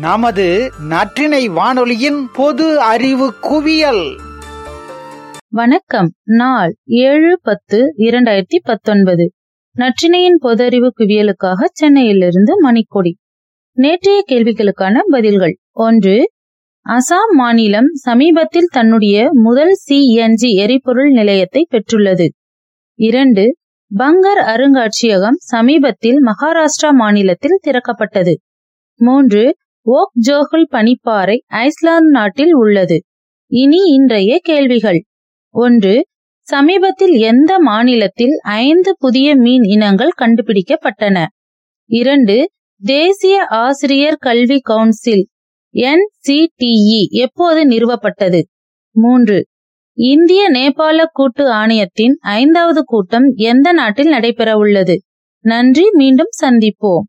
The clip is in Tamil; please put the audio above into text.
நமது நற்றினை வானொலியின் பொது அறிவு குவியல். வணக்கம். நாள் ஏழு பத்து இரண்டாயிரத்தி பத்தொன்பது. நற்றினையின் பொதறிவு குவியலுக்காக சென்னையிலிருந்து மணிக்கொடி. நேற்றைய கேள்விகளுக்கான பதில்கள். ஒன்று அசாம் மாநிலம் சமீபத்தில் தன்னுடைய முதல் சிஎன்ஜி எரிபொருள் நிலையத்தை பெற்றுள்ளது. இரண்டு பங்கர் அருங்காட்சியகம் சமீபத்தில் மகாராஷ்டிரா மாநிலத்தில் திறக்கப்பட்டது. மூன்று ஓக் ஜோகுல் பனிப்பாறை ஐஸ்லாந்து நாட்டில் உள்ளது. இனி இன்றைய கேள்விகள். ஒன்று சமீபத்தில் எந்த மாநிலத்தில் ஐந்து புதிய மீன் இனங்கள் கண்டுபிடிக்கப்பட்டன? இரண்டு தேசிய ஆசிரியர் கல்வி கவுன்சில் என்சிடிஇ எப்போது நிறுவப்பட்டது? மூன்று இந்திய நேபாள கூட்டு ஆணையத்தின் ஐந்தாவது கூட்டம் எந்த நாட்டில் நடைபெற உள்ளது நன்றி மீண்டும் சந்திப்போம்.